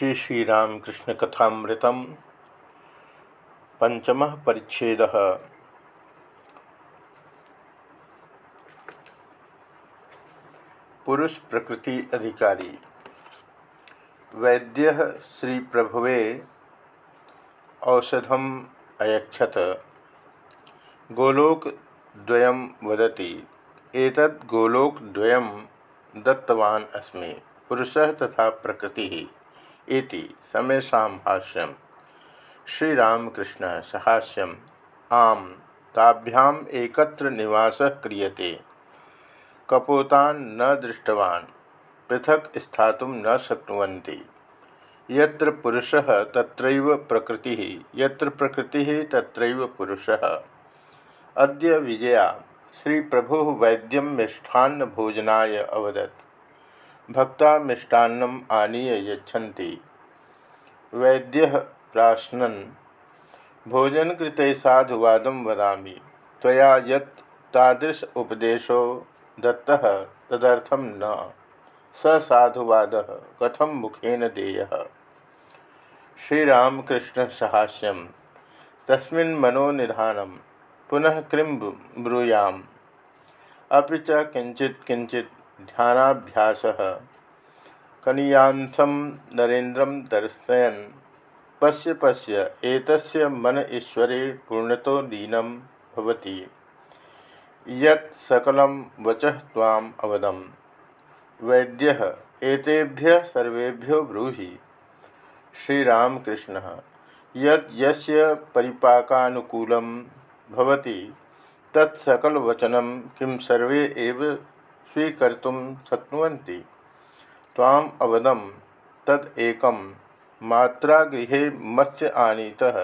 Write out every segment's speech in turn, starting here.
श्री श्रीरामकृष्ण कथामृतम पंचम परिच्छेद। पुरुष प्रकृति अधिकारी। वैद्य श्री प्रभुवे औषधम अयक्षत गोलोक द्वयम वदति। एतद् गोलोक द्वयम दत्तवान अस्मि। पुरुषः तथा प्रकृति। इति हाष्यम श्रीरामकृष्ण सहास्यम। आम, ताभ्याम एकत्र निवास क्रियते। कपोतान न दृष्टवान, पृथक स्थातुं न शक्नुवन्ति। यत्र पुरुषः, तत्रैव प्रकृतिः, यत्र प्रकृतिः, तत्रैव पुरुषः। अद्य विजया श्री प्रभु वैद्यम मिष्ठान्न भोजनाय अवदत्। भक्ता मिष्टान्नम आनीय यच्छन्ति। वैद्य प्राश्नन भोजन कृत साधुवाद वदा तया यदृश उपदेशो दत्तः तदर्थम न। स साधुवाद कथम मुखेन देय? श्रीरामकृष्ण सहास्यम तस्मिन् पुनः किं ब्रूयाम। अभी च किंचित किंचित ध्यानाभ्यास। कनीयांसम नरेन्द्र दर्शयन। पश्य पश्य एतस्य मन ईश्वरे पूर्णतो लीनम भवति। यत् सकलं वचः त्वाम् अवदम्। वैद्यः, एतेभ्य सर्वेभ्यो ब्रूहि। श्रीरामकृष्ण, यत् यस्य किं सर्वे एव स्वीकर्तुं शक्नुवन्ति। ताम अवदम तदेक मात्रा गृह मत्स्य आनीतः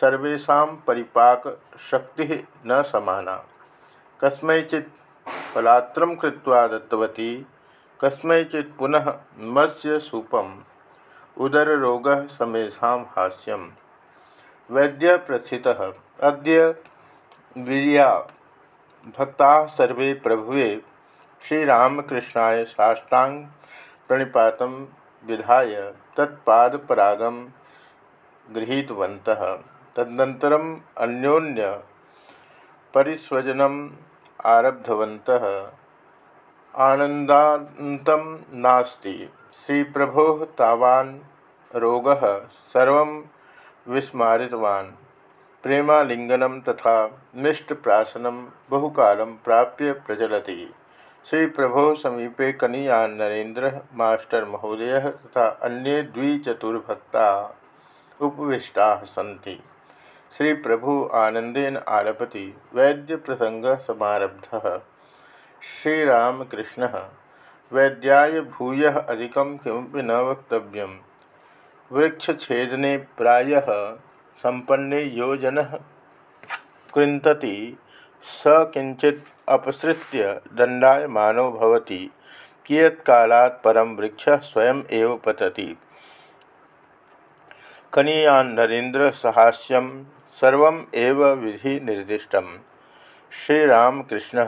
सर्वेशा परिपाक शक्ति न समाना। कस्मैचित् पलात्रं कृत्वा दत्तवती, कस्मैचित् पुनः मत्स्य सूपम, उदररोग समेषा हास्यम। वैद्य प्रस्थितः अद्य वीरिया, भक्ता सर्वे प्रभुवे श्रीरामकृष्णाय साष्टांग प्रणिपात विधाय तत्पादपरागम गृहीतवन्तः। तदनन्तरम् अन्योन्य परिस्वजनम् आरब्धवन्तः। आनन्दान्तं नास्ति। श्रीप्रभोः तावान् रोगः सर्वं विस्मारितवान्। प्रेमालिङ्गनं तथा मिष्टप्राशनं बहुकालं प्राप्य प्रचलति। श्री प्रभो समीपे कनीयान नरेन्द्र, मास्टर महोदय तथा अन्ये द्विचतुर्भक्ता उपविष्टा सी श्री प्रभु आनंदेन आलपति, वैद्य प्रसंग समारब्ध। श्रीरामकृष्ण, वैद्याय भूय अधिक किमपि न वक्तव्यम। वृक्षछेदने प्रायः संपन्ने यो जन कृंतति स किंचित अपसृत्य दंडायमानो भवति। कियत्कालात् परम वृक्ष स्वयं एव पतति। कनीयान नरेन्द्र सहास्यम सर्व विधि निर्दिष्ट श्रीरामकृष्ण,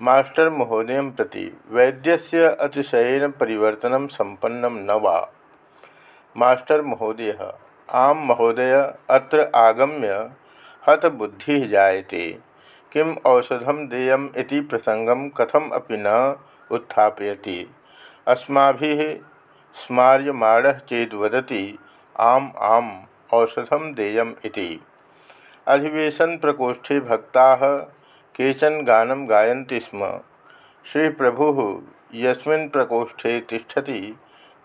मास्टर महोदय प्रति वैद्यस्य अतिशयन परिवर्तन संपन्न न मास्टर महोदय, आम महोदय, अत्र आगम्य हतबुद्धि जायते। किम औषधम देयम इति प्रसंगम कथम अपि न उत्थापयति। अस्मा स्मार्यमाण चेद वदति, आम आम औषधम देयम इति। अधिवेशन प्रकोष्ठे भक्ता केचन गानम गायन्ति स्म। श्री प्रभु यस्मिन् प्रकोष्ठे तिष्ठति,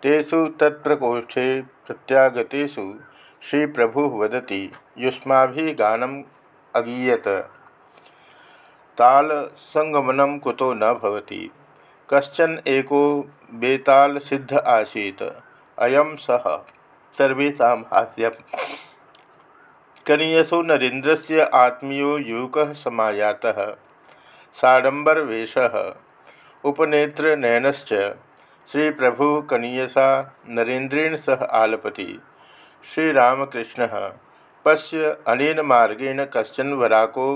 तेषु तत्प्रकोष्ठे प्रत्यागतेषु श्री प्रभु वदति युष्मा गानम अगीयत। ताल संगमनम कुतो न भवति। कश्चन एको बेताल सिद्ध आसीत। अयम सह सर्वेशा हास्यम कनीयसो नरेन्द्रस्य आत्मीयो युवक समायातः। साडंबरवेश उपनेत्र नयनश्च श्री प्रभु कनीयसा नरेन्द्रेण सह आलपति। श्रीरामकृष्ण। पश्य अनेन मार्गेण कश्चन वराको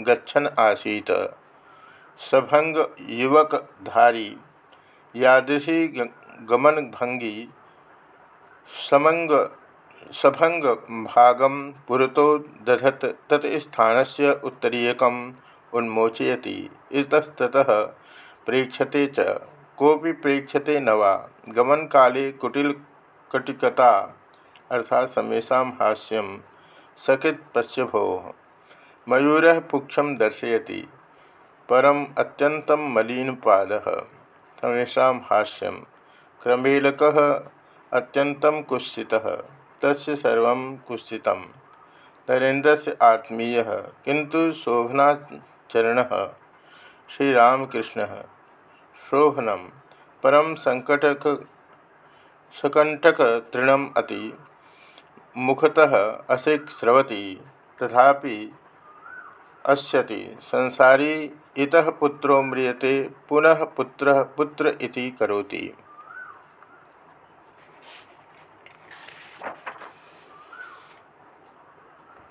गच्छन आसीत। सभंग युवकधारी, यादृशी गमन भंगी समंग सभंग भागम पुरतो दधत, तत स्थान से उत्तरीयक उन्मोचयति। इतस्ततः प्रेक्षते च। कोपि प्रेक्षते न वा। गमन काले कुटिल कटिकता अर्थात समेशा हास्यम सकित पश्य भो मयूर पुक्षम दर्शयति। परम अत्यंतम मलिन पाद समेशा हास्यम क्रमेलक अत्यंतम कुत्सित। तस्य सर्व कुत्सित नरेन्द्र से आत्मीय। किंतु शोभनाचरण। श्रीरामकृष्ण। शोभनम। परम संकटक सकंटक तृणम अति। मुखतः असिक स्रवती। तथापि अस्यति। संसारी इतः पुत्रो म्रियते पुनः पुत्र पुत्र इति करोति।